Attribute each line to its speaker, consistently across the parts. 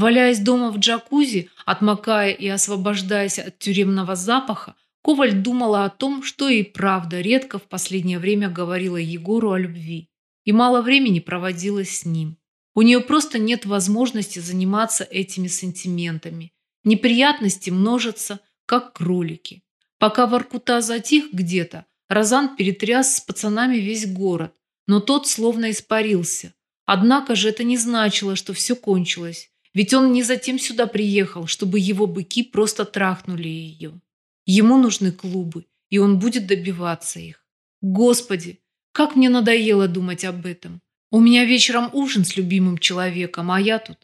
Speaker 1: Валяясь дома в джакузи, отмокая и освобождаясь от тюремного запаха, Коваль думала о том, что и правда редко в последнее время говорила Егору о любви и мало времени проводила с ним. У нее просто нет возможности заниматься этими сантиментами. Неприятности множатся, как кролики. Пока Воркута затих где-то, Розан перетряс с пацанами весь город, но тот словно испарился. Однако же это не значило, что все кончилось, ведь он не затем сюда приехал, чтобы его быки просто трахнули ее. Ему нужны клубы, и он будет добиваться их. Господи, как мне надоело думать об этом. У меня вечером ужин с любимым человеком, а я тут...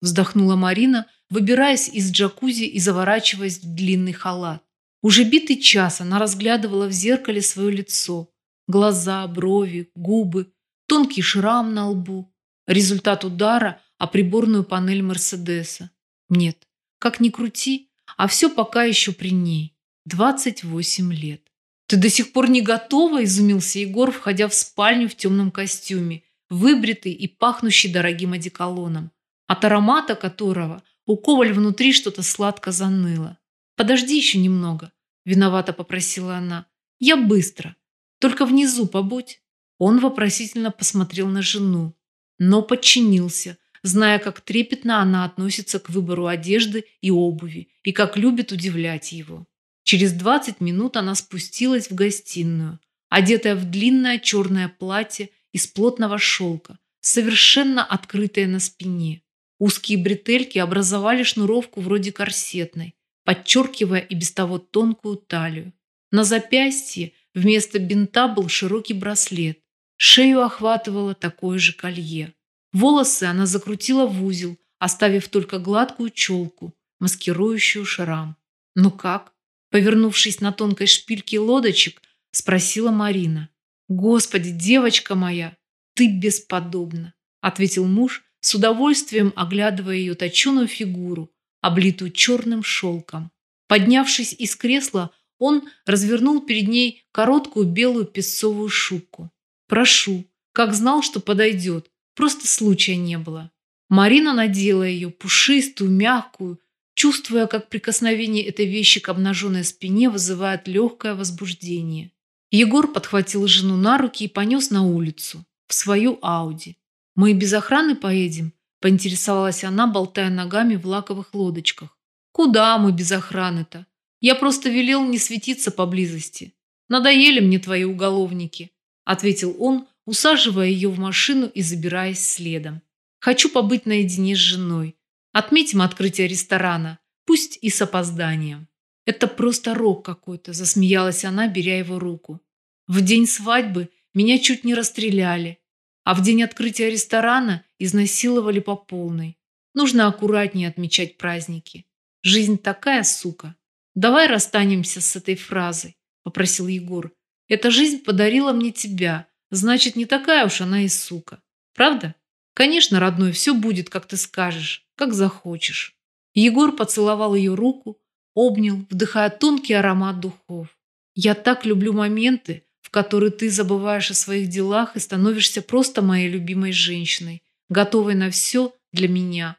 Speaker 1: Вздохнула Марина, выбираясь из джакузи и заворачиваясь в длинный халат. Уже битый час она разглядывала в зеркале свое лицо. Глаза, брови, губы, тонкий шрам на лбу. Результат удара о приборную панель Мерседеса. Нет, как ни крути, а все пока еще при ней. 28 лет. «Ты до сих пор не готова?» – изумился Егор, входя в спальню в темном костюме, выбритый и пахнущий дорогим одеколоном, от аромата которого у Коваль внутри что-то сладко заныло. «Подожди еще немного», – виновато попросила она. «Я быстро. Только внизу побудь». Он вопросительно посмотрел на жену, но подчинился, зная, как трепетно она относится к выбору одежды и обуви и как любит удивлять его. Через 20 минут она спустилась в гостиную, одетая в длинное черное платье из плотного шелка, совершенно открытое на спине. Узкие бретельки образовали шнуровку вроде корсетной, подчеркивая и без того тонкую талию. На запястье вместо бинта был широкий браслет. Шею охватывало такое же колье. Волосы она закрутила в узел, оставив только гладкую челку, маскирующую шрам. «Ну как?» Повернувшись на тонкой шпильке лодочек, спросила Марина. «Господи, девочка моя, ты бесподобна!» ответил муж, с удовольствием оглядывая ее точеную фигуру, облитую черным шелком. Поднявшись из кресла, он развернул перед ней короткую белую песцовую шубку. «Прошу, как знал, что подойдет, просто случая не было». Марина надела ее, пушистую, мягкую, чувствуя, как прикосновение этой вещи к обнаженной спине вызывает легкое возбуждение. Егор подхватил жену на руки и понес на улицу, в свою Ауди. «Мы без охраны поедем?» – поинтересовалась она, болтая ногами в лаковых лодочках. «Куда мы без охраны-то? Я просто велел не светиться поблизости. Надоели мне твои уголовники», – ответил он, усаживая ее в машину и забираясь следом. «Хочу побыть наедине с женой. Отметим открытие ресторана, пусть и с опозданием. Это просто рок какой-то, засмеялась она, беря его руку. В день свадьбы меня чуть не расстреляли, а в день открытия ресторана изнасиловали по полной. Нужно аккуратнее отмечать праздники. Жизнь такая сука. Давай расстанемся с этой фразой, попросил Егор. Эта жизнь подарила мне тебя, значит, не такая уж она и сука. Правда? Конечно, родной, все будет, как ты скажешь как захочешь. Егор поцеловал ее руку, обнял, вдыхая тонкий аромат духов. Я так люблю моменты, в которые ты забываешь о своих делах и становишься просто моей любимой женщиной, готовой на все для меня.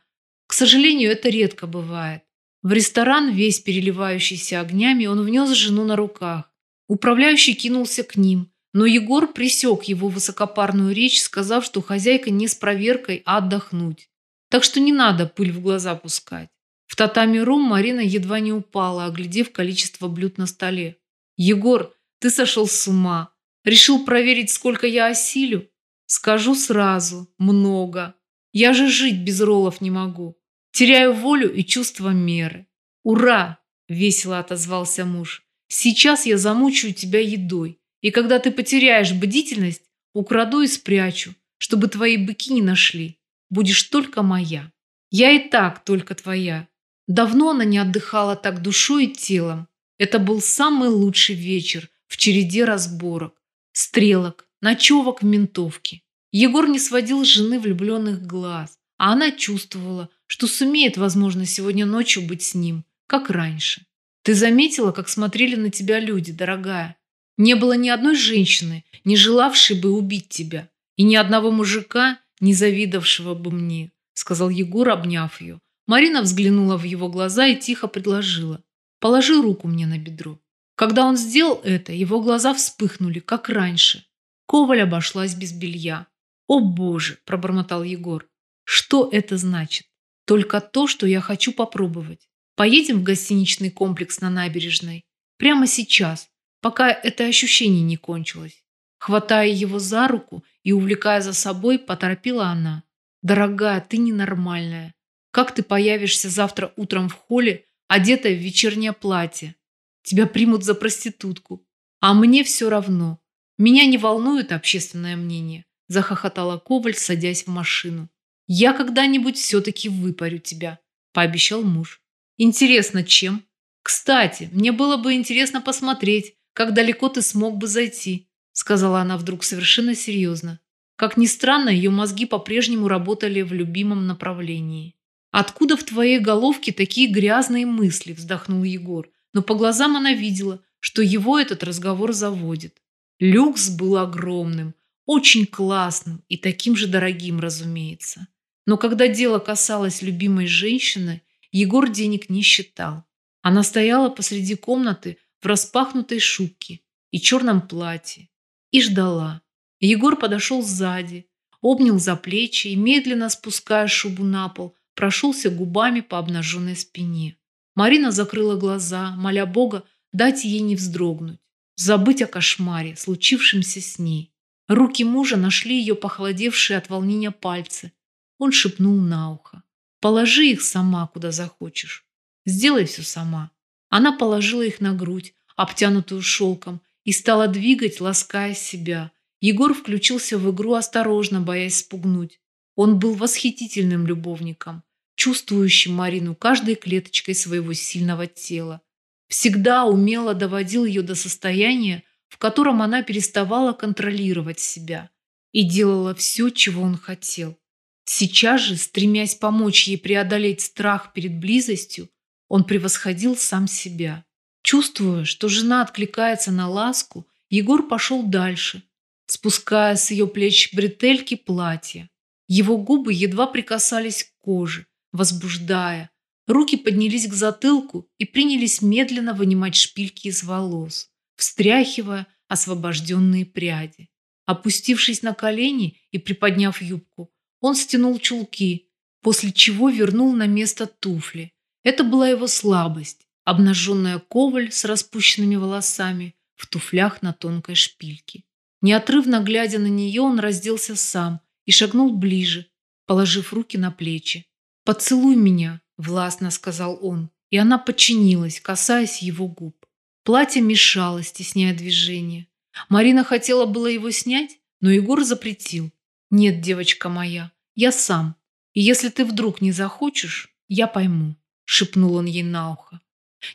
Speaker 1: К сожалению, это редко бывает. В ресторан, весь переливающийся огнями, он внес жену на руках. Управляющий кинулся к ним, но Егор пресек его высокопарную речь, сказав, что хозяйка не с проверкой, а отдохнуть. Так что не надо пыль в глаза пускать. В татами-рум Марина едва не упала, оглядев количество блюд на столе. «Егор, ты сошел с ума. Решил проверить, сколько я осилю? Скажу сразу. Много. Я же жить без роллов не могу. Теряю волю и чувство меры. Ура!» – весело отозвался муж. «Сейчас я замучаю тебя едой. И когда ты потеряешь бдительность, украду и спрячу, чтобы твои быки не нашли будешь только моя. Я и так только твоя. Давно она не отдыхала так душой и телом. Это был самый лучший вечер в череде разборок, стрелок, ночевок в ментовке. Егор не сводил с жены влюбленных глаз, а она чувствовала, что сумеет, возможно, сегодня ночью быть с ним, как раньше. Ты заметила, как смотрели на тебя люди, дорогая? Не было ни одной женщины, не желавшей бы убить тебя, и ни одного мужика, не завидовавшего бы мне», — сказал Егор, обняв ее, Марина взглянула в его глаза и тихо предложила. «Положи руку мне на бедро». Когда он сделал это, его глаза вспыхнули, как раньше. Коваль обошлась без белья. «О боже!» – пробормотал Егор. «Что это значит?» «Только то, что я хочу попробовать. Поедем в гостиничный комплекс на набережной. Прямо сейчас, пока это ощущение не кончилось». Хватая его за руку и увлекая за собой, поторопила она. «Дорогая, ты ненормальная. Как ты появишься завтра утром в холле, одетая в вечернее платье? Тебя примут за проститутку. А мне все равно. Меня не волнует общественное мнение», – захохотала Коваль, садясь в машину. «Я когда-нибудь все-таки выпарю тебя», – пообещал муж. «Интересно, чем? Кстати, мне было бы интересно посмотреть, как далеко ты смог бы зайти», – сказала она вдруг совершенно серьезно. Как ни странно, ее мозги по-прежнему работали в любимом направлении. «Откуда в твоей головке такие грязные мысли?» – вздохнул Егор. Но по глазам она видела, что его этот разговор заводит. Люкс был огромным, очень классным и таким же дорогим, разумеется. Но когда дело касалось любимой женщины, Егор денег не считал. Она стояла посреди комнаты в распахнутой шубке и черном платье и ждала. Егор подошел сзади, обнял за плечи и, медленно спуская шубу на пол, прошелся губами по обнаженной спине. Марина закрыла глаза, моля Бога дать ей не вздрогнуть, забыть о кошмаре, случившемся с ней. Руки мужа нашли ее похолодевшие от волнения пальцы. Он шепнул на ухо. «Положи их сама, куда захочешь. Сделай все сама». Она положила их на грудь, обтянутую шелком, и стала двигать, лаская себя. Егор включился в игру осторожно, боясь спугнуть. Он был восхитительным любовником, чувствующим Марину каждой клеточкой своего сильного тела. Всегда умело доводил ее до состояния, в котором она переставала контролировать себя и делала все, чего он хотел. Сейчас же, стремясь помочь ей преодолеть страх перед близостью, он превосходил сам себя. Чувствуя, что жена откликается на ласку, Егор пошел дальше, спуская с ее плеч бретельки платья. Его губы едва прикасались к коже, возбуждая. Руки поднялись к затылку и принялись медленно вынимать шпильки из волос, встряхивая освобожденные пряди. Опустившись на колени и приподняв юбку, он стянул чулки, после чего вернул на место туфли. Это была его слабость, обнаженная коваль с распущенными волосами в туфлях на тонкой шпильке. Неотрывно глядя на нее, он разделся сам и шагнул ближе, положив руки на плечи. «Поцелуй меня», – властно сказал он, и она подчинилась, касаясь его губ. Платье мешало, стесняя движение. Марина хотела было его снять, но Егор запретил. «Нет, девочка моя, я сам. И если ты вдруг не захочешь, я пойму», – шепнул он ей на ухо.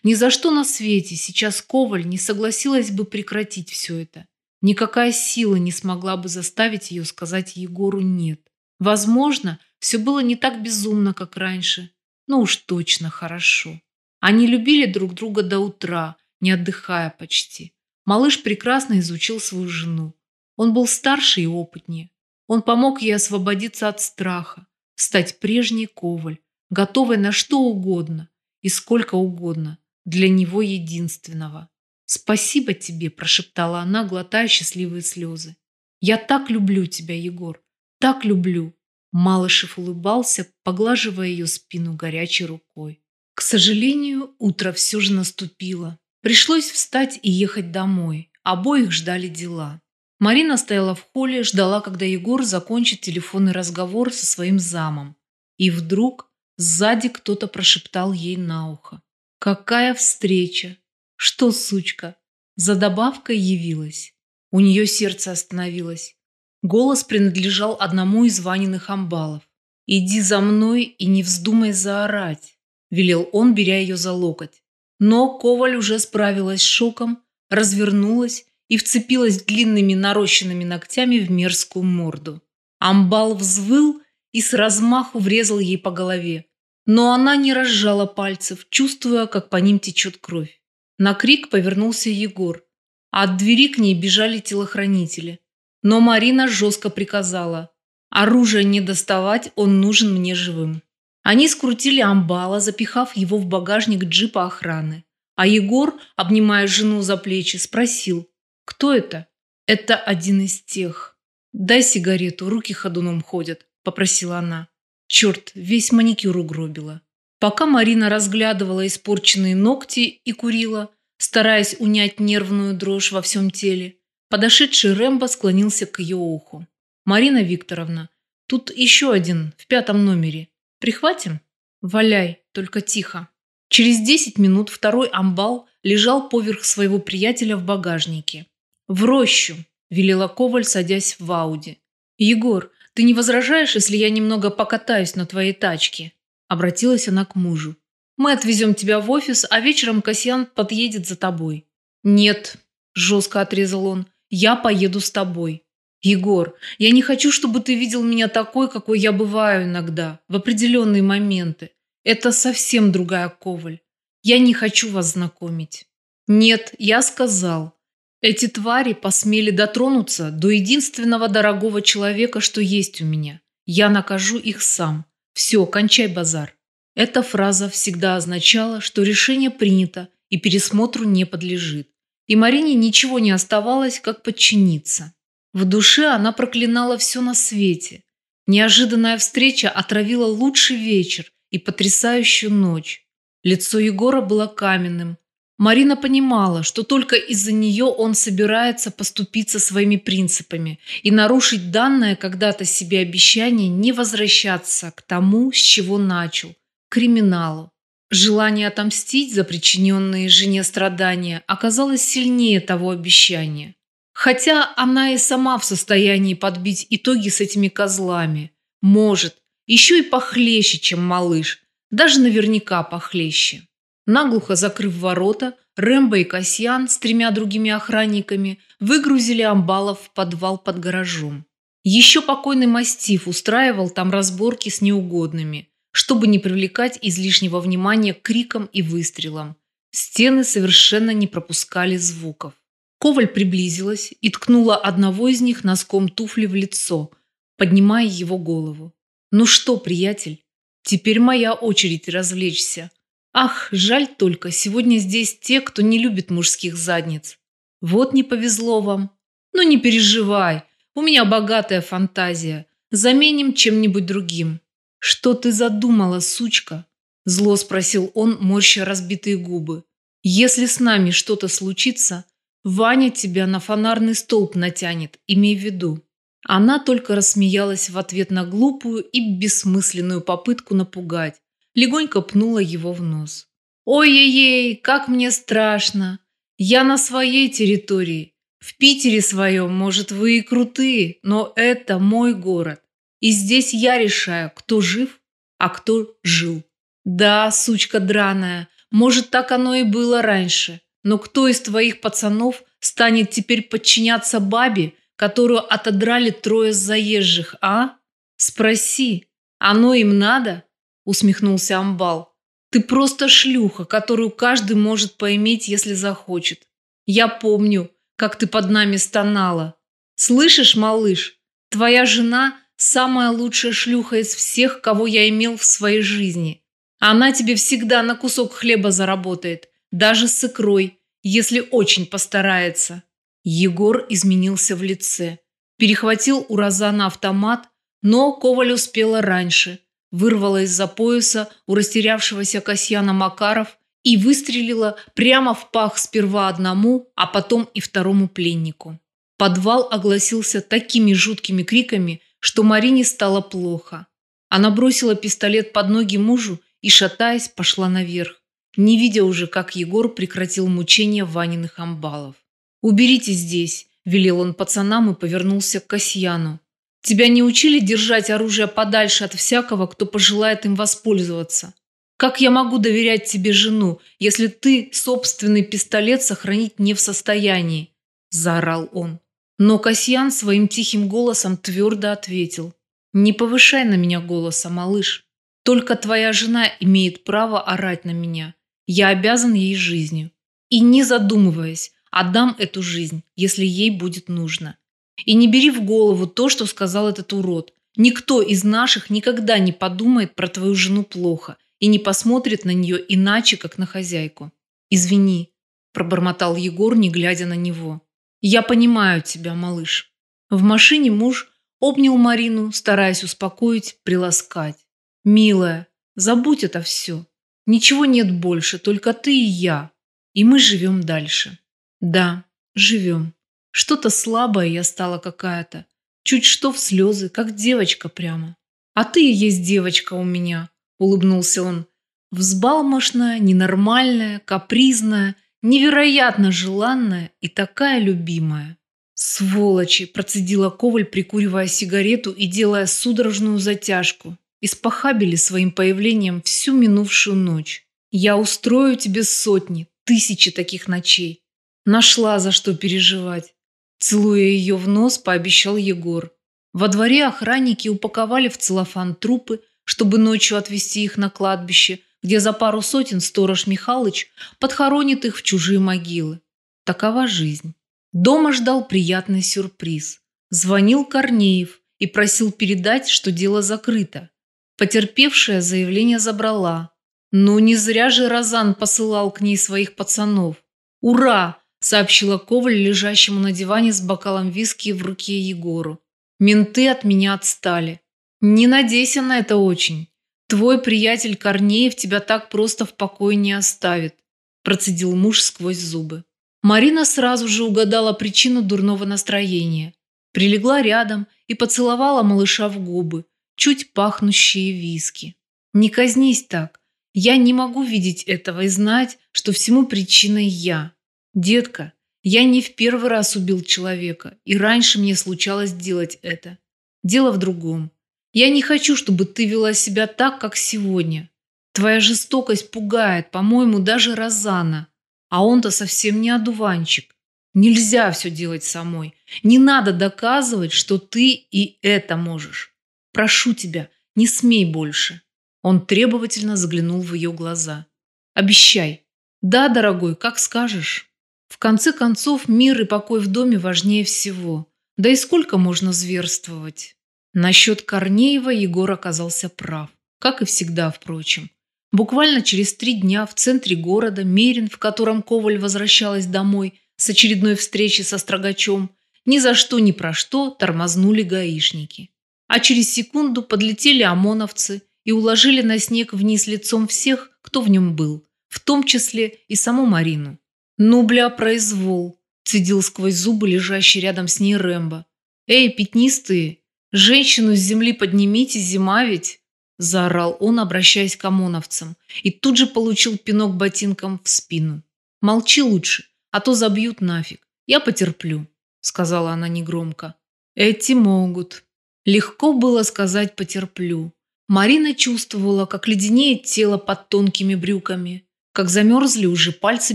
Speaker 1: Ни за что на свете сейчас Коваль не согласилась бы прекратить все это. Никакая сила не смогла бы заставить ее сказать Егору «нет». Возможно, все было не так безумно, как раньше, но уж точно хорошо. Они любили друг друга до утра, не отдыхая почти. Малыш прекрасно изучил свою жену. Он был старше и опытнее. Он помог ей освободиться от страха, стать прежней Коваль, готовой на что угодно и сколько угодно для него единственного. «Спасибо тебе», – прошептала она, глотая счастливые слезы. «Я так люблю тебя, Егор, так люблю». Малышев улыбался, поглаживая ее спину горячей рукой. К сожалению, утро все же наступило. Пришлось встать и ехать домой. Обоих ждали дела. Марина стояла в холле, ждала, когда Егор закончит телефонный разговор со своим замом. И вдруг сзади кто-то прошептал ей на ухо. «Какая встреча! Что, сучка, за добавкой явилась? У нее сердце остановилось. Голос принадлежал одному из Ваниных амбалов. «Иди за мной и не вздумай заорать», – велел он, беря ее за локоть. Но Коваль уже справилась с шоком, развернулась и вцепилась длинными нарощенными ногтями в мерзкую морду. Амбал взвыл и с размаху врезал ей по голове. Но она не разжала пальцев, чувствуя, как по ним течет кровь. На крик повернулся Егор. А от двери к ней бежали телохранители. Но Марина жестко приказала. Оружие не доставать, он нужен мне живым. Они скрутили амбала, запихав его в багажник джипа охраны. А Егор, обнимая жену за плечи, спросил, кто это? Это один из тех. «Дай сигарету, руки ходуном ходят», – попросила она. Черт, весь маникюр угробила. Пока Марина разглядывала испорченные ногти и курила, стараясь унять нервную дрожь во всем теле, подошедший Рэмбо склонился к ее уху. «Марина Викторовна, тут еще один, в пятом номере. Прихватим?» «Валяй, только тихо». Через десять минут второй амбал лежал поверх своего приятеля в багажнике. «В рощу!» – велела Коваль, садясь в Ауди. «Егор, ты не возражаешь, если я немного покатаюсь на твоей тачке?» Обратилась она к мужу. «Мы отвезем тебя в офис, а вечером Касьян подъедет за тобой». «Нет», – жестко отрезал он, – «я поеду с тобой». «Егор, я не хочу, чтобы ты видел меня такой, какой я бываю иногда, в определенные моменты. Это совсем другая Коваль. Я не хочу вас знакомить». «Нет, я сказал. Эти твари посмели дотронуться до единственного дорогого человека, что есть у меня. Я накажу их сам. Все, кончай базар. Эта фраза всегда означала, что решение принято и пересмотру не подлежит. И Марине ничего не оставалось, как подчиниться. В душе она проклинала все на свете. Неожиданная встреча отравила лучший вечер и потрясающую ночь. Лицо Егора было каменным, Марина понимала, что только из-за нее он собирается поступиться своими принципами и нарушить данное когда-то себе обещание не возвращаться к тому, с чего начал – криминалу. Желание отомстить за причиненные жене страдания оказалось сильнее того обещания. Хотя она и сама в состоянии подбить итоги с этими козлами. Может, еще и похлеще, чем малыш. Даже наверняка похлеще. Наглухо закрыв ворота, Рэмбо и Касьян с тремя другими охранниками выгрузили амбалов в подвал под гаражом. Еще покойный мастиф устраивал там разборки с неугодными, чтобы не привлекать излишнего внимания к крикам и выстрелам. Стены совершенно не пропускали звуков. Коваль приблизилась и ткнула одного из них носком туфли в лицо, поднимая его голову. «Ну что, приятель, теперь моя очередь развлечься. Ах, жаль только, сегодня здесь те, кто не любит мужских задниц. Вот не повезло вам. Ну не переживай, у меня богатая фантазия. Заменим чем-нибудь другим. Что ты задумала, сучка? Зло спросил он, морща разбитые губы. Если с нами что-то случится, Ваня тебя на фонарный столб натянет, имей в виду. Она только рассмеялась в ответ на глупую и бессмысленную попытку напугать легонько пнула его в нос. «Ой-ей-ей, как мне страшно! Я на своей территории. В Питере своем, может, вы и крутые, но это мой город. И здесь я решаю, кто жив, а кто жил. Да, сучка драная, может, так оно и было раньше, но кто из твоих пацанов станет теперь подчиняться бабе, которую отодрали трое заезжих, а? Спроси, оно им надо?» Усмехнулся Амбал. Ты просто шлюха, которую каждый может поиметь, если захочет. Я помню, как ты под нами стонала. Слышишь, малыш, твоя жена самая лучшая шлюха из всех, кого я имел в своей жизни. Она тебе всегда на кусок хлеба заработает, даже с икрой, если очень постарается. Егор изменился в лице. Перехватил у Розана автомат, но Коваль успела раньше – вырвала из-за пояса у растерявшегося Касьяна Макаров и выстрелила прямо в пах сперва одному, а потом и второму пленнику. Подвал огласился такими жуткими криками, что Марине стало плохо. Она бросила пистолет под ноги мужу и, шатаясь, пошла наверх, не видя уже, как Егор прекратил мучения Ваниных амбалов. «Уберите здесь», – велел он пацанам и повернулся к Касьяну. Тебя не учили держать оружие подальше от всякого, кто пожелает им воспользоваться? Как я могу доверять тебе жену, если ты собственный пистолет сохранить не в состоянии?» – заорал он. Но Касьян своим тихим голосом твердо ответил. «Не повышай на меня голоса, малыш. Только твоя жена имеет право орать на меня. Я обязан ей жизнью. И не задумываясь, отдам эту жизнь, если ей будет нужно. И не бери в голову то, что сказал этот урод. Никто из наших никогда не подумает про твою жену плохо и не посмотрит на нее иначе, как на хозяйку. Извини, пробормотал Егор, не глядя на него. Я понимаю тебя, малыш. В машине муж обнял Марину, стараясь успокоить, приласкать. Милая, забудь это все. Ничего нет больше, только ты и я. И мы живем дальше. Да, живем. Что-то слабое я стала какая-то. Чуть что в слезы, как девочка прямо. А ты и есть девочка у меня, улыбнулся он. Взбалмошная, ненормальная, капризная, невероятно желанная и такая любимая. Сволочи, процедила Коваль, прикуривая сигарету и делая судорожную затяжку. Испохабили своим появлением всю минувшую ночь. Я устрою тебе сотни, тысячи таких ночей. Нашла за что переживать. Целуя ее в нос, пообещал Егор. Во дворе охранники упаковали в целлофан трупы, чтобы ночью отвезти их на кладбище, где за пару сотен сторож Михалыч подхоронит их в чужие могилы. Такова жизнь. Дома ждал приятный сюрприз. Звонил Корнеев и просил передать, что дело закрыто. Потерпевшая заявление забрала. Но не зря же Розан посылал к ней своих пацанов. «Ура!» – сообщила Коваль лежащему на диване с бокалом виски в руке Егору. «Менты от меня отстали. Не надейся на это очень. Твой приятель Корнеев тебя так просто в покое не оставит», – процедил муж сквозь зубы. Марина сразу же угадала причину дурного настроения. Прилегла рядом и поцеловала малыша в губы, чуть пахнущие виски. «Не казнись так. Я не могу видеть этого и знать, что всему причиной я. Детка, я не в первый раз убил человека, и раньше мне случалось делать это. Дело в другом. Я не хочу, чтобы ты вела себя так, как сегодня. Твоя жестокость пугает, по-моему, даже Розана. А он-то совсем не одуванчик. Нельзя все делать самой. Не надо доказывать, что ты и это можешь. Прошу тебя, не смей больше. Он требовательно заглянул в ее глаза. Обещай. Да, дорогой, как скажешь. В конце концов, мир и покой в доме важнее всего. Да и сколько можно зверствовать? Насчет Корнеева Егор оказался прав. Как и всегда, впрочем. Буквально через три дня в центре города Мерин, в котором Коваль возвращалась домой с очередной встречи со Строгачом, ни за что ни про что тормознули гаишники. А через секунду подлетели ОМОНовцы и уложили на снег вниз лицом всех, кто в нем был, в том числе и саму Марину. «Ну, бля, произвол!» – цедил сквозь зубы лежащий рядом с ней Рэмбо. «Эй, пятнистые, женщину с земли поднимите, зима ведь!» заорал он, обращаясь к ОМОНовцам, и тут же получил пинок ботинком в спину. «Молчи лучше, а то забьют нафиг. Я потерплю», – сказала она негромко. «Эти могут». Легко было сказать «потерплю». Марина чувствовала, как леденеет тело под тонкими брюками, как замерзли уже пальцы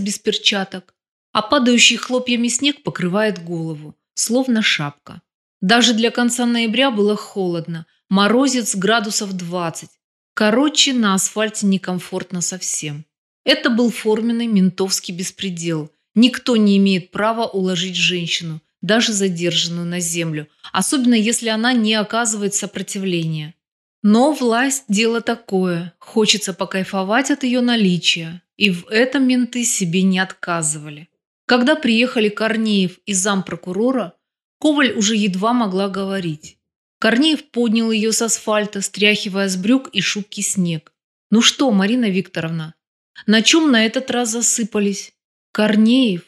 Speaker 1: без перчаток, а падающий хлопьями снег покрывает голову, словно шапка. Даже для конца ноября было холодно, Морозец градусов 20. Короче, на асфальте некомфортно совсем. Это был форменный ментовский беспредел. Никто не имеет права уложить женщину, даже задержанную на землю, особенно если она не оказывает сопротивления. Но власть – дело такое. Хочется покайфовать от ее наличия. И в этом менты себе не отказывали. Когда приехали Корнеев и зампрокурора, Коваль уже едва могла говорить. Корнеев поднял ее с асфальта, стряхивая с брюк и шубки снег. «Ну что, Марина Викторовна, на чем на этот раз засыпались?» «Корнеев,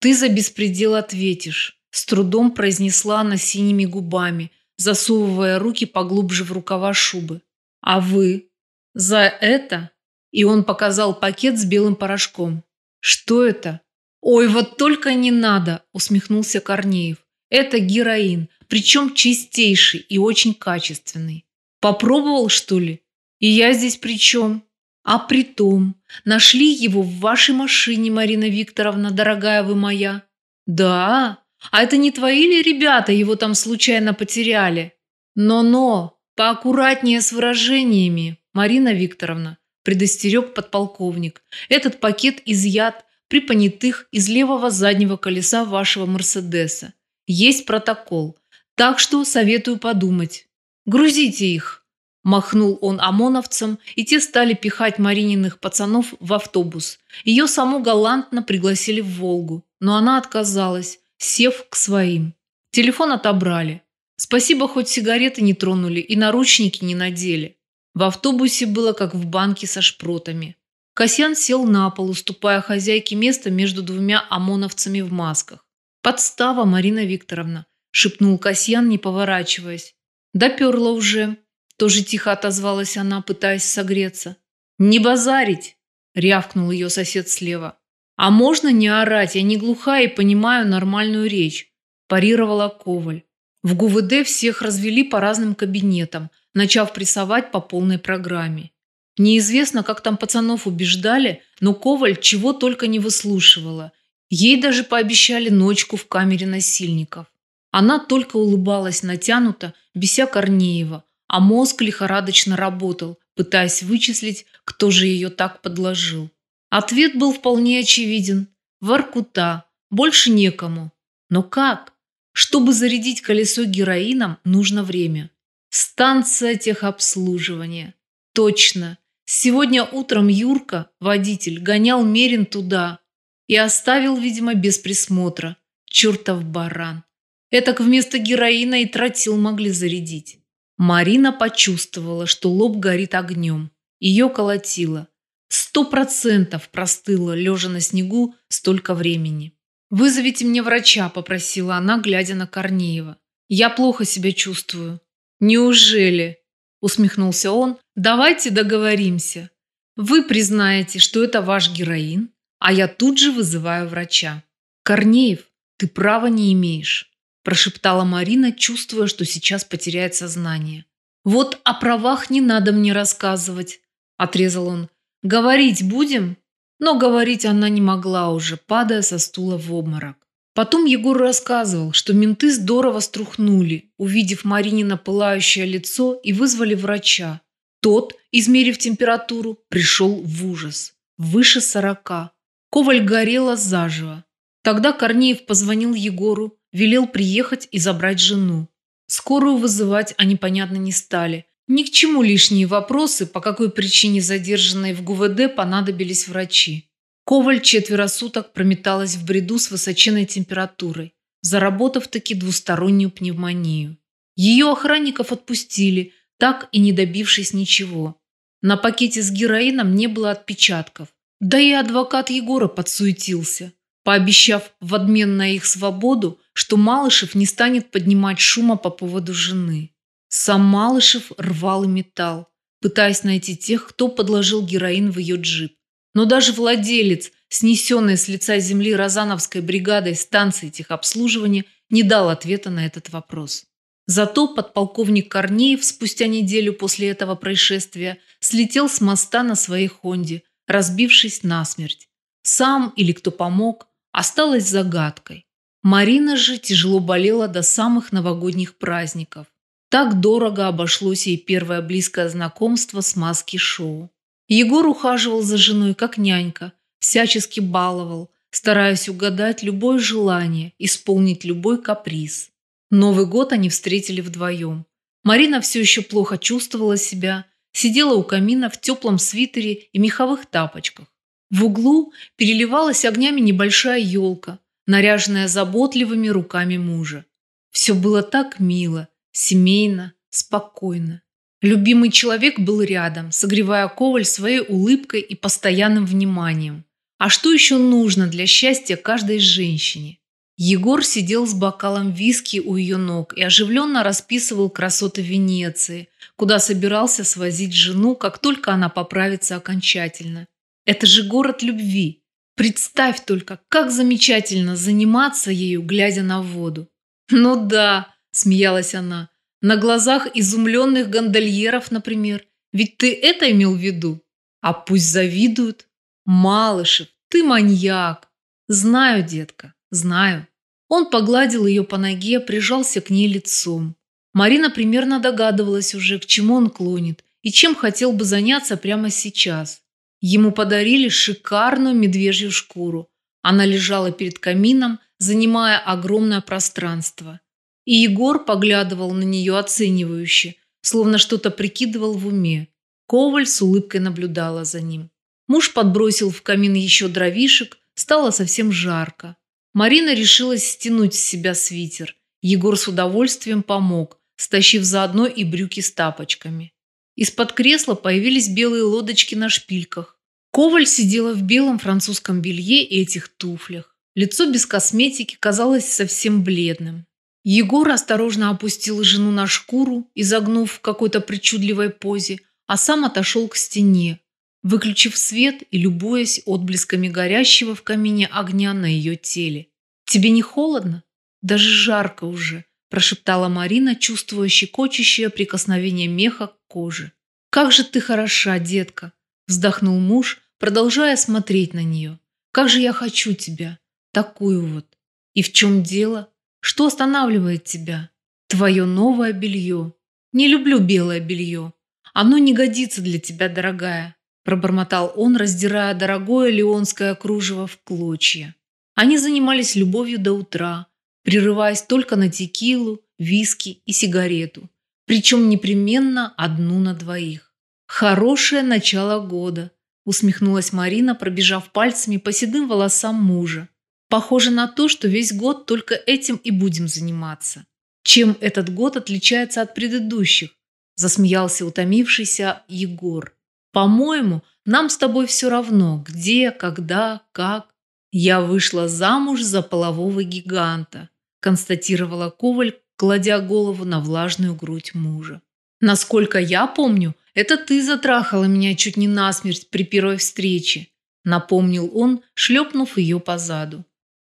Speaker 1: ты за беспредел ответишь», – с трудом произнесла она синими губами, засовывая руки поглубже в рукава шубы. «А вы? За это?» И он показал пакет с белым порошком. «Что это?» «Ой, вот только не надо!» – усмехнулся Корнеев. «Это героин причем чистейший и очень качественный. Попробовал, что ли? И я здесь при чем? А при том, нашли его в вашей машине, Марина Викторовна, дорогая вы моя. Да? А это не твои ли ребята его там случайно потеряли? Но-но, поаккуратнее с выражениями, Марина Викторовна, предостерег подполковник. Этот пакет изъят при понятых из левого заднего колеса вашего Мерседеса. Есть протокол. Так что советую подумать. «Грузите их!» – махнул он ОМОНовцам, и те стали пихать Марининых пацанов в автобус. Ее саму галантно пригласили в «Волгу», но она отказалась, сев к своим. Телефон отобрали. Спасибо, хоть сигареты не тронули и наручники не надели. В автобусе было как в банке со шпротами. Касьян сел на пол, уступая хозяйке место между двумя ОМОНовцами в масках. «Подстава, Марина Викторовна», – шепнул Касьян, не поворачиваясь. «Доперла уже», – тоже тихо отозвалась она, пытаясь согреться. «Не базарить!» – рявкнул ее сосед слева. «А можно не орать? Я не глухая и понимаю нормальную речь», – парировала Коваль. В ГУВД всех развели по разным кабинетам, начав прессовать по полной программе. Неизвестно, как там пацанов убеждали, но Коваль чего только не выслушивала. Ей даже пообещали ночку в камере насильников. Она только улыбалась натянуто, беся Корнеева, а мозг лихорадочно работал, пытаясь вычислить, кто же ее так подложил. Ответ был вполне очевиден. Воркута. Больше некому. Но как? Чтобы зарядить колесо героином, нужно время. Станция техобслуживания. Точно. Сегодня утром Юрка, водитель, гонял Мерин туда и оставил, видимо, без присмотра. Чертов баран. Этак вместо героина и тротил могли зарядить. Марина почувствовала, что лоб горит огнем. Ее колотило. Сто процентов простыла, лежа на снегу, столько времени. «Вызовите мне врача», – попросила она, глядя на Корнеева. «Я плохо себя чувствую». «Неужели?» – усмехнулся он. «Давайте договоримся. Вы признаете, что это ваш героин, а я тут же вызываю врача». «Корнеев, ты права не имеешь», – прошептала Марина, чувствуя, что сейчас потеряет сознание. «Вот о правах не надо мне рассказывать», – отрезал он. «Говорить будем?» Но говорить она не могла уже, падая со стула в обморок. Потом Егор рассказывал, что менты здорово струхнули, увидев Маринина пылающее лицо и вызвали врача. Тот, измерив температуру, пришел в ужас. Выше сорока. Коваль горела заживо. Тогда Корнеев позвонил Егору, велел приехать и забрать жену. Скорую вызывать они, понятно, не стали. Ни к чему лишние вопросы, по какой причине задержанной в ГУВД понадобились врачи. Коваль четверо суток прометалась в бреду с высоченной температурой, заработав таки двустороннюю пневмонию. Ее охранников отпустили, так и не добившись ничего. На пакете с героином не было отпечатков. Да и адвокат Егора подсуетился, пообещав в обмен на их свободу, что Малышев не станет поднимать шума по поводу жены. Сам Малышев рвал и металл, пытаясь найти тех, кто подложил героин в ее джип. Но даже владелец, снесенный с лица земли Розановской бригадой станции техобслуживания, не дал ответа на этот вопрос. Зато подполковник Корнеев спустя неделю после этого происшествия слетел с моста на своей «Хонде», разбившись насмерть. Сам или кто помог, осталось загадкой. Марина же тяжело болела до самых новогодних праздников. Так дорого обошлось ей первое близкое знакомство с маски-шоу. Егор ухаживал за женой как нянька, всячески баловал, стараясь угадать любое желание, исполнить любой каприз. Новый год они встретили вдвоем. Марина все еще плохо чувствовала себя, сидела у камина в теплом свитере и меховых тапочках. В углу переливалась огнями небольшая елка, наряженная заботливыми руками мужа. Все было так мило, семейно, спокойно. Любимый человек был рядом, согревая Коваль своей улыбкой и постоянным вниманием. А что еще нужно для счастья каждой женщине? Егор сидел с бокалом виски у ее ног и оживленно расписывал красоты Венеции, куда собирался свозить жену, как только она поправится окончательно. Это же город любви. Представь только, как замечательно заниматься ею, глядя на воду. Ну да, смеялась она. На глазах изумленных гондольеров, например. Ведь ты это имел в виду? А пусть завидуют. Малышев, ты маньяк. Знаю, детка, знаю. Он погладил ее по ноге, прижался к ней лицом. Марина примерно догадывалась уже, к чему он клонит и чем хотел бы заняться прямо сейчас. Ему подарили шикарную медвежью шкуру. Она лежала перед камином, занимая огромное пространство. И Егор поглядывал на нее оценивающе, словно что-то прикидывал в уме. Коваль с улыбкой наблюдала за ним. Муж подбросил в камин еще дровишек, стало совсем жарко. Марина решилась стянуть с себя свитер. Егор с удовольствием помог, стащив заодно и брюки с тапочками. Из-под кресла появились белые лодочки на шпильках. Коваль сидела в белом французском белье и этих туфлях. Лицо без косметики казалось совсем бледным. Егор осторожно опустил жену на шкуру, изогнув в какой-то причудливой позе, а сам отошел к стене, выключив свет и любуясь отблесками горящего в камине огня на ее теле. «Тебе не холодно? Даже жарко уже», – прошептала Марина, чувствуя щекочущее прикосновение меха к коже. «Как же ты хороша, детка!» – вздохнул муж, продолжая смотреть на нее. «Как же я хочу тебя! Такую вот! И в чем дело? Что останавливает тебя? Твое новое белье. Не люблю белое белье. Оно не годится для тебя, дорогая пробормотал он, раздирая дорогое леонское кружево в клочья. Они занимались любовью до утра, прерываясь только на текилу, виски и сигарету, причем непременно одну на двоих. «Хорошее начало года», – усмехнулась Марина, пробежав пальцами по седым волосам мужа. «Похоже на то, что весь год только этим и будем заниматься. Чем этот год отличается от предыдущих?» – засмеялся утомившийся Егор. По-моему, нам с тобой все равно, где, когда, как. Я вышла замуж за полового гиганта, констатировала Коваль, кладя голову на влажную грудь мужа. Насколько я помню, это ты затрахала меня чуть не насмерть при первой встрече, напомнил он, шлепнув ее по заду.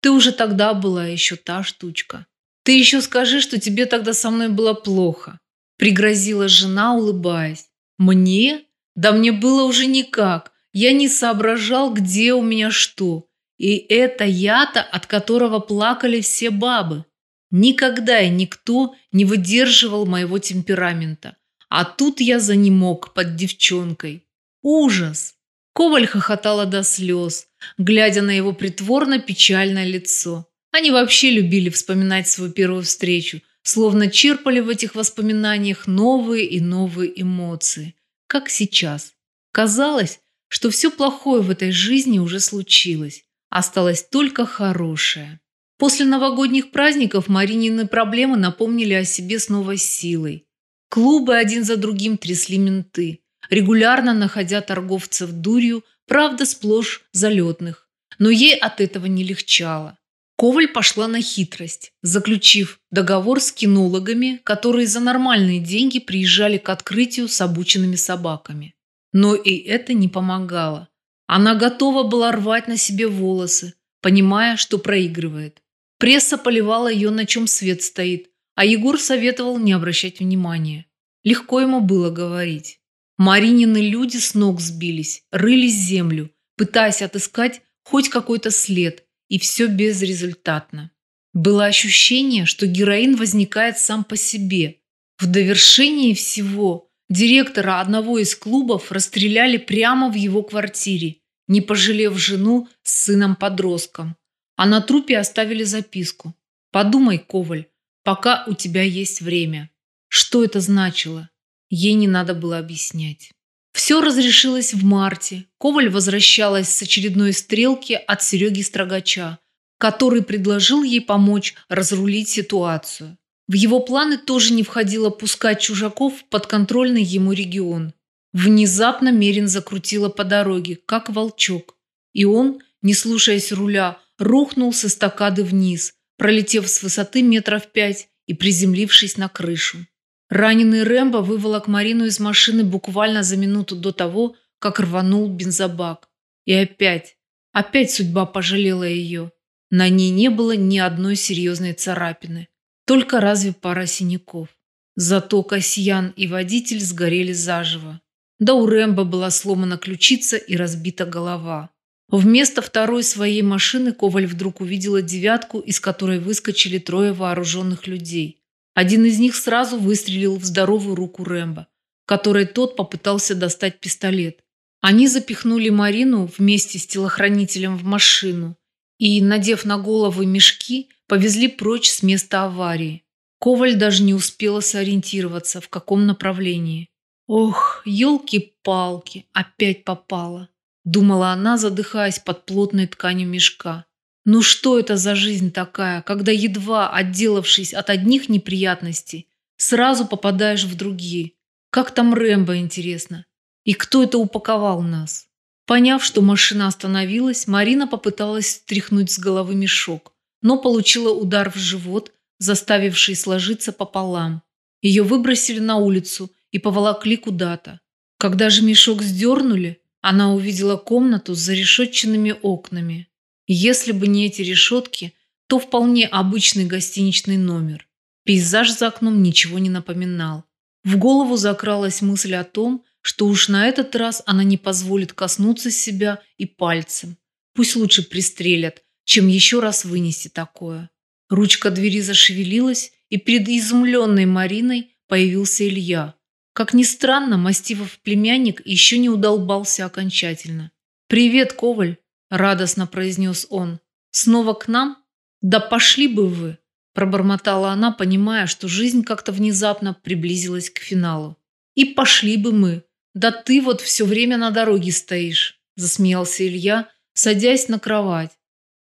Speaker 1: Ты уже тогда была еще та штучка. Ты еще скажи, что тебе тогда со мной было плохо, пригрозила жена, улыбаясь. Мне? Да мне было уже никак. Я не соображал, где у меня что. И это я-то, от которого плакали все бабы. Никогда и никто не выдерживал моего темперамента. А тут я занемог под девчонкой. Ужас! Коваль хохотала до слез, глядя на его притворно-печальное лицо. Они вообще любили вспоминать свою первую встречу, словно черпали в этих воспоминаниях новые и новые эмоции как сейчас. Казалось, что все плохое в этой жизни уже случилось, осталось только хорошее. После новогодних праздников Маринины проблемы напомнили о себе с новой силой. Клубы один за другим трясли менты, регулярно находя торговцев дурью, правда сплошь залетных. Но ей от этого не легчало. Коваль пошла на хитрость, заключив договор с кинологами, которые за нормальные деньги приезжали к открытию с обученными собаками. Но и это не помогало. Она готова была рвать на себе волосы, понимая, что проигрывает. Пресса поливала ее, на чем свет стоит, а Егор советовал не обращать внимания. Легко ему было говорить. Маринины люди с ног сбились, рылись землю, пытаясь отыскать хоть какой-то след, и все безрезультатно. Было ощущение, что героин возникает сам по себе. В довершении всего директора одного из клубов расстреляли прямо в его квартире, не пожалев жену с сыном-подростком. А на трупе оставили записку. «Подумай, Коваль, пока у тебя есть время». Что это значило? Ей не надо было объяснять. Все разрешилось в марте. Коваль возвращалась с очередной стрелки от Сереги Строгача, который предложил ей помочь разрулить ситуацию. В его планы тоже не входило пускать чужаков в подконтрольный ему регион. Внезапно Мерин закрутила по дороге, как волчок. И он, не слушаясь руля, рухнул с эстакады вниз, пролетев с высоты метров пять и приземлившись на крышу. Раненый Рэмбо выволок Марину из машины буквально за минуту до того, как рванул бензобак. И опять, опять судьба пожалела ее. На ней не было ни одной серьезной царапины. Только разве пара синяков. Зато Касьян и водитель сгорели заживо. Да у Рэмбо была сломана ключица и разбита голова. Вместо второй своей машины Коваль вдруг увидела девятку, из которой выскочили трое вооруженных людей. Один из них сразу выстрелил в здоровую руку Рэмбо, которой тот попытался достать пистолет. Они запихнули Марину вместе с телохранителем в машину и, надев на головы мешки, повезли прочь с места аварии. Коваль даже не успела сориентироваться, в каком направлении. Ох, елки-палки, опять попала. Думала она, задыхаясь под плотной тканью мешка. Ну что это за жизнь такая, когда едва отделавшись от одних неприятностей, сразу попадаешь в другие? Как там Рэмбо, интересно? И кто это упаковал нас? Поняв, что машина остановилась, Марина попыталась стряхнуть с головы мешок, но получила удар в живот, заставивший сложиться пополам. Ее выбросили на улицу и поволокли куда-то. Когда же мешок сдернули, она увидела комнату с зарешетченными окнами. Если бы не эти решетки, то вполне обычный гостиничный номер. Пейзаж за окном ничего не напоминал. В голову закралась мысль о том, что уж на этот раз она не позволит коснуться себя и пальцем. Пусть лучше пристрелят, чем еще раз вынести такое. Ручка двери зашевелилась, и перед изумленной Мариной появился Илья. Как ни странно, Мастивов племянник еще не удолбался окончательно. «Привет, Коваль!» – радостно произнес он. «Снова к нам? Да пошли бы вы!» – пробормотала она, понимая, что жизнь как-то внезапно приблизилась к финалу. «И пошли бы мы! Да ты вот все время на дороге стоишь!» – засмеялся Илья, садясь на кровать.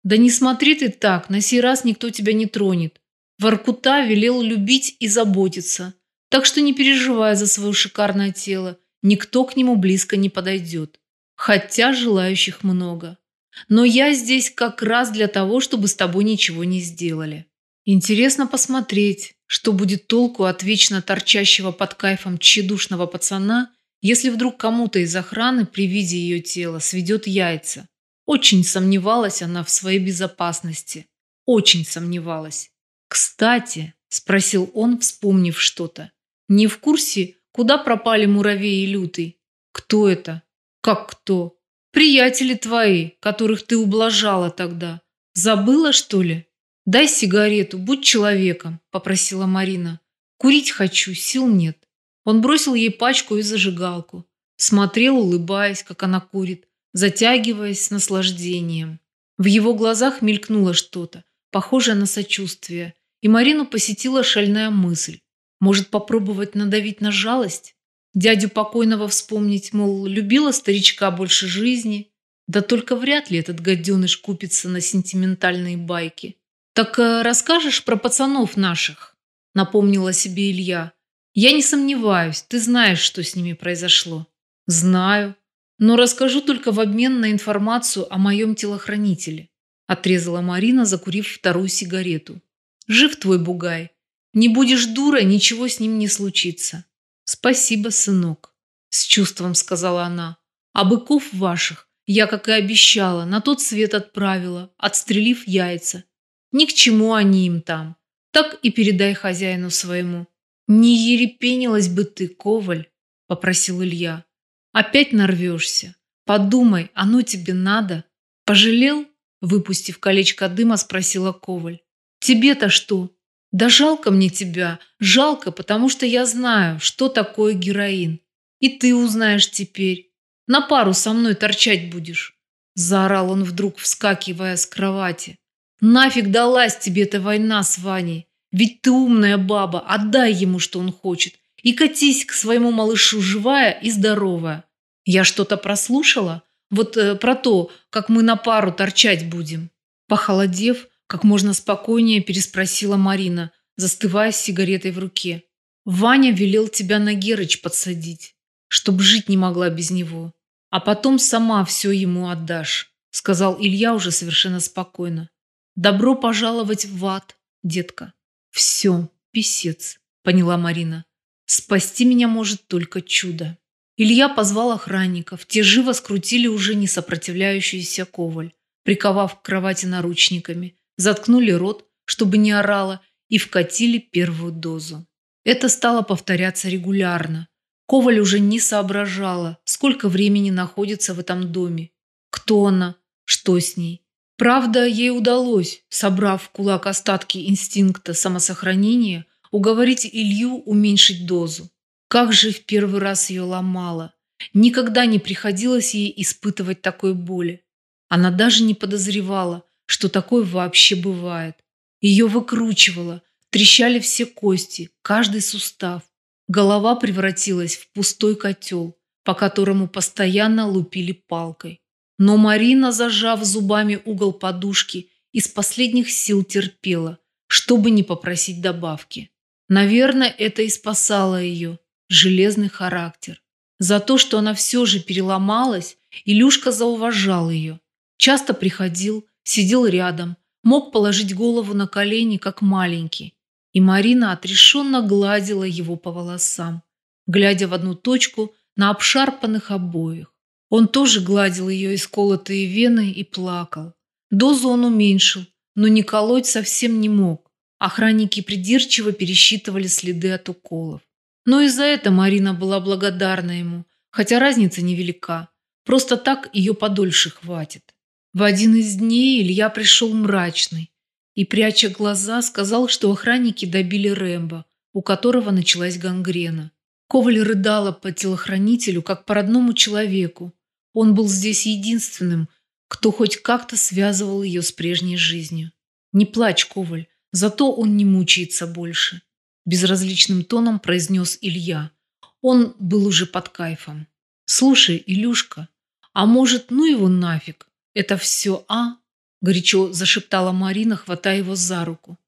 Speaker 1: «Да не смотри ты так, на сей раз никто тебя не тронет. Воркута велел любить и заботиться, так что не переживай за свое шикарное тело, никто к нему близко не подойдет. Хотя желающих много. Но я здесь как раз для того, чтобы с тобой ничего не сделали. Интересно посмотреть, что будет толку от вечно торчащего под кайфом тщедушного пацана, если вдруг кому-то из охраны при виде ее тела сведет яйца. Очень сомневалась она в своей безопасности. Очень сомневалась. «Кстати», – спросил он, вспомнив что-то, не в курсе, куда пропали муравей и лютый? Кто это? Как кто? Приятели твои, которых ты ублажала тогда. Забыла, что ли? Дай сигарету, будь человеком, попросила Марина. Курить хочу, сил нет. Он бросил ей пачку и зажигалку. Смотрел, улыбаясь, как она курит, затягиваясь с наслаждением. В его глазах мелькнуло что-то, похожее на сочувствие, и Марину посетила шальная мысль. Может, попробовать надавить на жалость? Дядю покойного вспомнить, мол, любила старичка больше жизни. Да только вряд ли этот гаденыш купится на сентиментальные байки. «Так э, расскажешь про пацанов наших?» – напомнила себе Илья. «Я не сомневаюсь, ты знаешь, что с ними произошло». «Знаю, но расскажу только в обмен на информацию о моем телохранителе», – отрезала Марина, закурив вторую сигарету. «Жив твой бугай, не будешь дура, ничего с ним не случится. Спасибо, сынок, с чувством сказала она. А быков ваших я, как и обещала, на тот свет отправила, отстрелив яйца. Ни к чему они им там. Так и передай хозяину своему. Не ерепенилась бы ты, Коваль, попросил Илья. Опять нарвешься. Подумай, оно тебе надо. Пожалел? Выпустив колечко дыма, спросила Коваль. Тебе-то что? Да жалко мне тебя, жалко, потому что я знаю, что такое героин. И ты узнаешь теперь. На пару со мной торчать будешь. Заорал он вдруг, вскакивая с кровати. Нафиг далась тебе эта война с Ваней. Ведь ты умная баба, отдай ему, что он хочет. И катись к своему малышу живая и здоровая. Я что-то прослушала? Вот э, про то, как мы на пару торчать будем. Похолодев, как можно спокойнее переспросила Марина, застывая с сигаретой в руке. Ваня велел тебя на Герыч подсадить, чтоб жить не могла без него. А потом сама все ему отдашь, сказал Илья уже совершенно спокойно. Добро пожаловать в ад, детка. Все, писец, поняла Марина. Спасти меня может только чудо. Илья позвал охранников. Те живо скрутили уже не сопротивляющуюся коваль, приковав к кровати наручниками, заткнули рот, чтобы не орала, и вкатили первую дозу. Это стало повторяться регулярно. Коваль уже не соображала, сколько времени находится в этом доме. Кто она? Что с ней? Правда, ей удалось, собрав в кулак остатки инстинкта самосохранения, уговорить Илью уменьшить дозу. Как же в первый раз ее ломало. Никогда не приходилось ей испытывать такой боли. Она даже не подозревала, что такое вообще бывает. Ее выкручивало, Трещали все кости, каждый сустав. Голова превратилась в пустой котел, по которому постоянно лупили палкой. Но Марина, зажав зубами угол подушки, из последних сил терпела, чтобы не попросить добавки. Наверное, это и спасало ее, железный характер. За то, что она все же переломалась, Илюшка зауважал ее. Часто приходил, сидел рядом, мог положить голову на колени, как маленький. И Марина отрешенно гладила его по волосам, глядя в одну точку на обшарпанных обоих. Он тоже гладил ее исколотые вены и плакал. Дозу он уменьшил, но не колоть совсем не мог. Охранники придирчиво пересчитывали следы от уколов. Но и за это Марина была благодарна ему, хотя разница невелика. Просто так ее подольше хватит. В один из дней Илья пришел мрачный и, пряча глаза, сказал, что охранники добили Рэмбо, у которого началась гангрена. Коваль рыдала по телохранителю, как по родному человеку. Он был здесь единственным, кто хоть как-то связывал ее с прежней жизнью. «Не плачь, Коваль, зато он не мучается больше», – безразличным тоном произнес Илья. Он был уже под кайфом. «Слушай, Илюшка, а может, ну его нафиг? Это все, а?» – горячо зашептала Марина, хватая его за руку.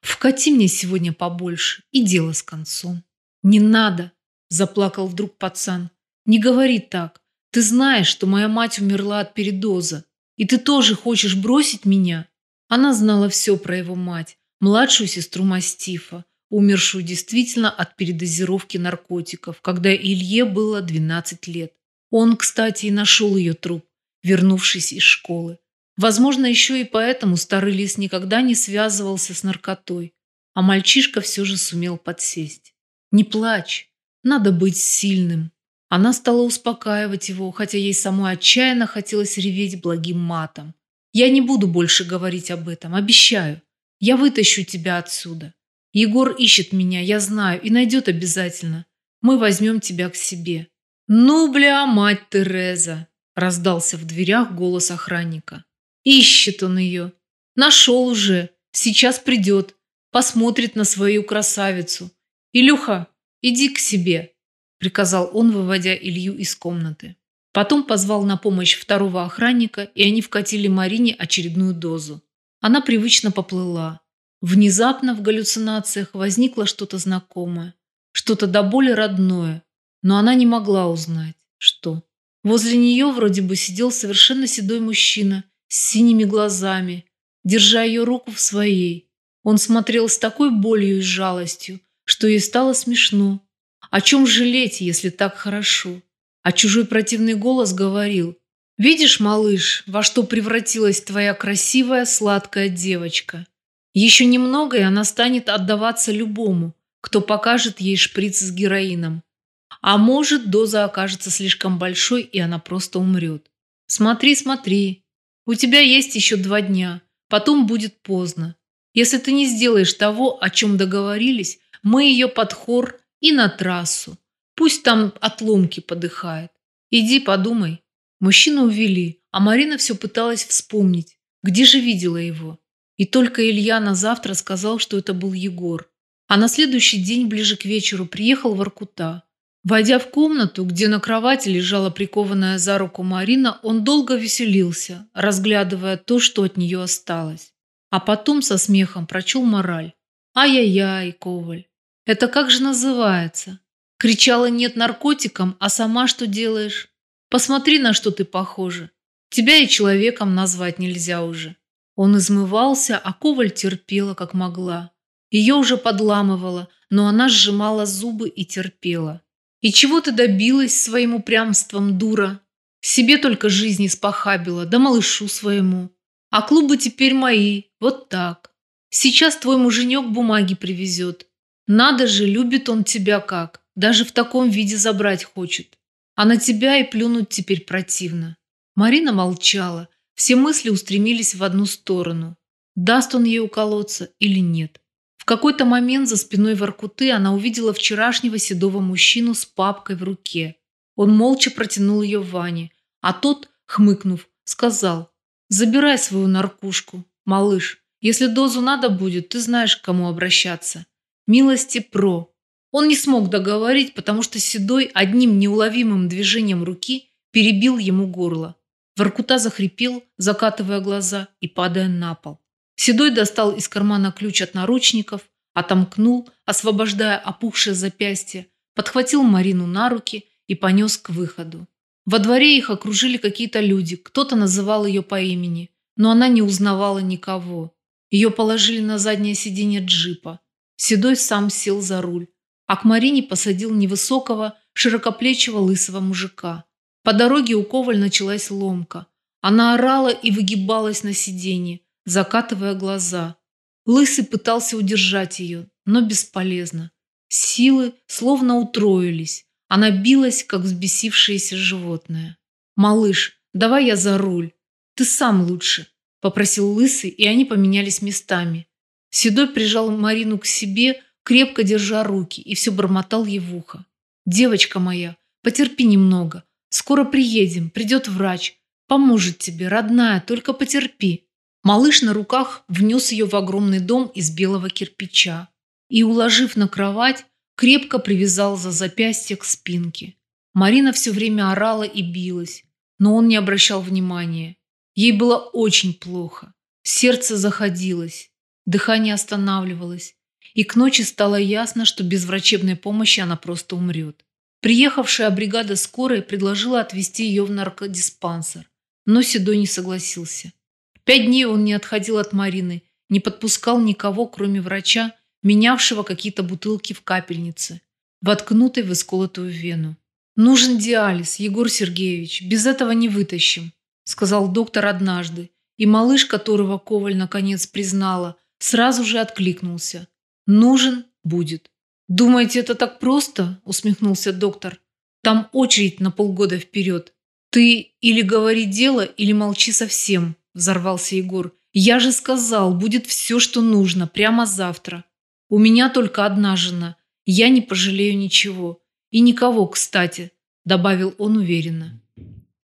Speaker 1: «Вкати мне сегодня побольше, и дело с концом». «Не надо!» – заплакал вдруг пацан. «Не говори так. Ты знаешь, что моя мать умерла от передоза. И ты тоже хочешь бросить меня?» Она знала все про его мать, младшую сестру Мастифа, умершую действительно от передозировки наркотиков, когда Илье было 12 лет. Он, кстати, и нашел ее труп, вернувшись из школы. Возможно, еще и поэтому старый лис никогда не связывался с наркотой, а мальчишка все же сумел подсесть. «Не плачь, надо быть сильным», она стала успокаивать его, хотя ей самой отчаянно хотелось реветь благим матом. «Я не буду больше говорить об этом, обещаю. Я вытащу тебя отсюда. Егор ищет меня, я знаю, и найдет обязательно. Мы возьмем тебя к себе». «Ну, бля, мать Тереза!» – раздался в дверях голос охранника. «Ищет он ее. Нашел уже. Сейчас придет. Посмотрит на свою красавицу. Илюха, иди к себе» приказал он, выводя Илью из комнаты. Потом позвал на помощь второго охранника, и они вкатили Марине очередную дозу. Она привычно поплыла. Внезапно в галлюцинациях возникло что-то знакомое, что-то до боли родное, но она не могла узнать, что. Возле нее вроде бы сидел совершенно седой мужчина с синими глазами, держа ее руку в своей. Он смотрел с такой болью и жалостью, что ей стало смешно, о чем жалеть, если так хорошо? А чужой противный голос говорил, «Видишь, малыш, во что превратилась твоя красивая, сладкая девочка? Еще немного, и она станет отдаваться любому, кто покажет ей шприц с героином. А может, доза окажется слишком большой, и она просто умрет. Смотри, смотри, у тебя есть еще два дня, потом будет поздно. Если ты не сделаешь того, о чем договорились, мы ее под хор и на трассу. Пусть там от ломки подыхает. Иди подумай. Мужчину увели, а Марина все пыталась вспомнить, где же видела его. И только Илья на завтра сказал, что это был Егор. А на следующий день, ближе к вечеру, приехал в Аркута. Войдя в комнату, где на кровати лежала прикованная за руку Марина, он долго веселился, разглядывая то, что от нее осталось. А потом со смехом прочел мораль. «Ай-яй-яй, Коваль, это как же называется? Кричала нет наркотикам, а сама что делаешь? Посмотри, на что ты похожа. Тебя и человеком назвать нельзя уже. Он измывался, а Коваль терпела, как могла. Ее уже подламывала, но она сжимала зубы и терпела. И чего ты добилась своим упрямством, дура? Себе только жизнь испохабила, да малышу своему. А клубы теперь мои, вот так. Сейчас твой муженек бумаги привезет. Надо же, любит он тебя как. Даже в таком виде забрать хочет. А на тебя и плюнуть теперь противно. Марина молчала. Все мысли устремились в одну сторону. Даст он ей уколоться или нет. Какой-то момент за спиной Воркуты она увидела вчерашнего седого мужчину с папкой в руке. Он молча протянул ее Ване, а тот, хмыкнув, сказал «Забирай свою наркушку, малыш, Если дозу надо будет, ты знаешь, к кому обращаться. Милости про. Он не смог договорить, потому что Седой одним неуловимым движением руки перебил ему горло. Воркута захрипел, закатывая глаза и падая на пол. Седой достал из кармана ключ от наручников, отомкнул, освобождая опухшее запястье, подхватил Марину на руки и понес к выходу. Во дворе их окружили какие-то люди, кто-то называл ее по имени, но она не узнавала никого. Ее положили на заднее сиденье джипа. Седой сам сел за руль, а к Марине посадил невысокого, широкоплечего лысого мужика. По дороге у Коваль началась ломка. Она орала и выгибалась на сиденье, закатывая глаза. Лысый пытался удержать ее, но бесполезно. Силы словно утроились. Она билась, как взбесившееся животное. «Малыш, давай я за руль. Ты сам лучше», – попросил Лысый, и они поменялись местами. Седой прижал Марину к себе, крепко держа руки, и все бормотал ей в ухо. «Девочка моя, потерпи немного. Скоро приедем, придет врач. Поможет тебе, родная, только потерпи». Малыш на руках внес ее в огромный дом из белого кирпича и, уложив на кровать, крепко привязал за запястье к спинке. Марина все время орала и билась, но он не обращал внимания. Ей было очень плохо. Сердце заходилось, дыхание останавливалось, и к ночи стало ясно, что без врачебной помощи она просто умрет. Приехавшая бригада скорой предложила отвезти ее в наркодиспансер, но Седой не согласился. Пять дней он не отходил от Марины, не подпускал никого, кроме врача, менявшего какие-то бутылки в капельнице, воткнутой в исколотую вену. «Нужен диализ, Егор Сергеевич, без этого не вытащим», сказал доктор однажды, и малыш, которого Коваль наконец признала, сразу же откликнулся. «Нужен будет». «Думаете, это так просто?» усмехнулся доктор. «Там очередь на полгода вперед. Ты или говори дело, или молчи совсем» взорвался Егор. «Я же сказал, будет все, что нужно, прямо завтра. У меня только одна жена. Я не пожалею ничего. И никого, кстати», – добавил он уверенно.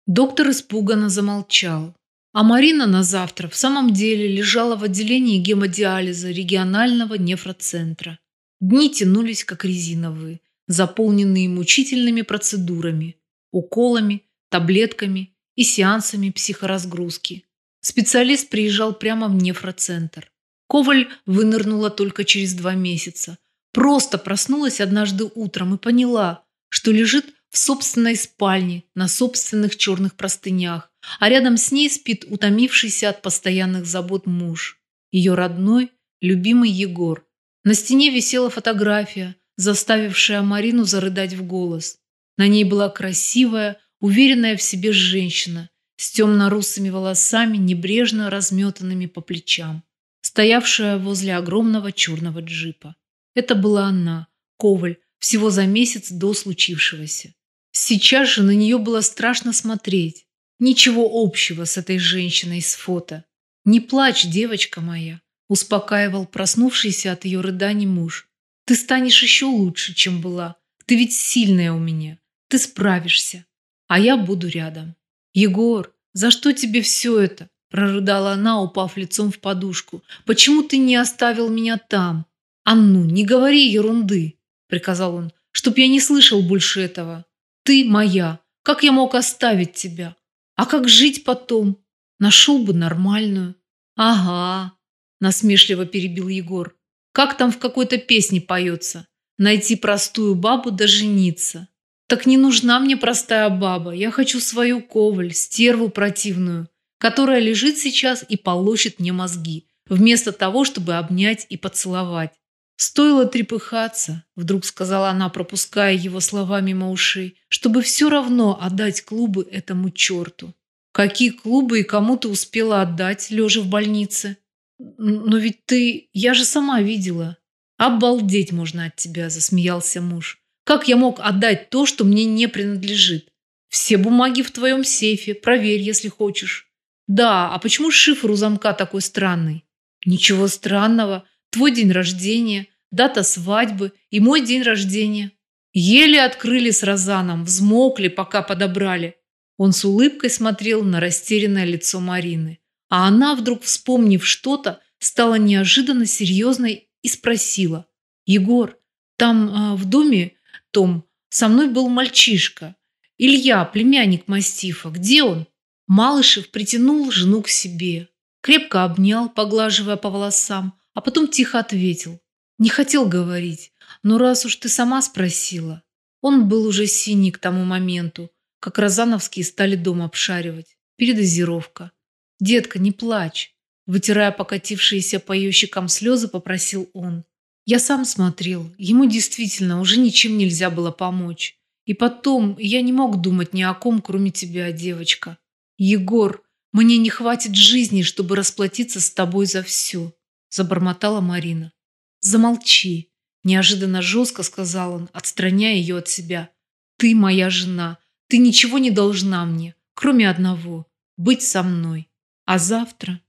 Speaker 1: Доктор испуганно замолчал. А Марина на завтра в самом деле лежала в отделении гемодиализа регионального нефроцентра. Дни тянулись как резиновые, заполненные мучительными процедурами, уколами, таблетками и сеансами психоразгрузки. Специалист приезжал прямо в нефроцентр. Коваль вынырнула только через два месяца. Просто проснулась однажды утром и поняла, что лежит в собственной спальне на собственных черных простынях, а рядом с ней спит утомившийся от постоянных забот муж. Ее родной, любимый Егор. На стене висела фотография, заставившая Марину зарыдать в голос. На ней была красивая, уверенная в себе женщина, с темно-русыми волосами, небрежно разметанными по плечам, стоявшая возле огромного черного джипа. Это была она, Коваль, всего за месяц до случившегося. Сейчас же на нее было страшно смотреть. Ничего общего с этой женщиной с фото. «Не плачь, девочка моя», – успокаивал проснувшийся от ее рыданий муж. «Ты станешь еще лучше, чем была. Ты ведь сильная у меня. Ты справишься. А я буду рядом». «Егор, за что тебе все это?» – прорыдала она, упав лицом в подушку. «Почему ты не оставил меня там?» «А ну, не говори ерунды!» – приказал он, – «чтоб я не слышал больше этого. Ты моя. Как я мог оставить тебя? А как жить потом? Нашел бы нормальную». «Ага», – насмешливо перебил Егор. «Как там в какой-то песне поется? Найти простую бабу да жениться. Так не нужна мне простая баба. Я хочу свою коваль, стерву противную, которая лежит сейчас и полощет мне мозги, вместо того, чтобы обнять и поцеловать. Стоило трепыхаться, вдруг сказала она, пропуская его слова мимо ушей, чтобы все равно отдать клубы этому черту. Какие клубы и кому ты успела отдать, лежа в больнице? Но ведь ты... Я же сама видела. Обалдеть можно от тебя, засмеялся муж. Как я мог отдать то, что мне не принадлежит? Все бумаги в твоем сейфе, проверь, если хочешь. Да, а почему шифр у замка такой странный? Ничего странного. Твой день рождения, дата свадьбы и мой день рождения. Еле открыли с Розаном, взмокли, пока подобрали. Он с улыбкой смотрел на растерянное лицо Марины. А она, вдруг вспомнив что-то, стала неожиданно серьезной и спросила. «Егор, там э, в доме том со мной был мальчишка. Илья, племянник мастифа. Где он?» Малышев притянул жену к себе, крепко обнял, поглаживая по волосам, а потом тихо ответил. «Не хотел говорить, но раз уж ты сама спросила». Он был уже синий к тому моменту, как Розановские стали дом обшаривать. Передозировка. «Детка, не плачь!» Вытирая покатившиеся по ее щекам слезы, попросил он. Я сам смотрел. Ему действительно уже ничем нельзя было помочь. И потом я не мог думать ни о ком, кроме тебя, девочка. Егор, мне не хватит жизни, чтобы расплатиться с тобой за все, забормотала Марина. Замолчи, неожиданно жестко сказал он, отстраняя ее от себя. Ты моя жена, ты ничего не должна мне, кроме одного – быть со мной. А завтра